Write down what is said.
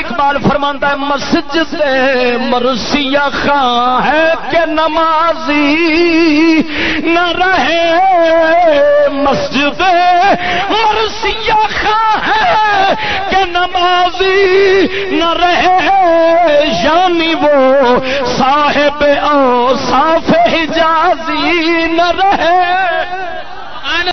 اقبال فرماتا ہے، مسجد مرسیا خاں ہے کہ نمازی نہ رہے۔ مسجد مرسیا خاں ہے کہ نمازی نہ رہے۔ یعنی وہ صاحب او صاف حجازی نہ رہے۔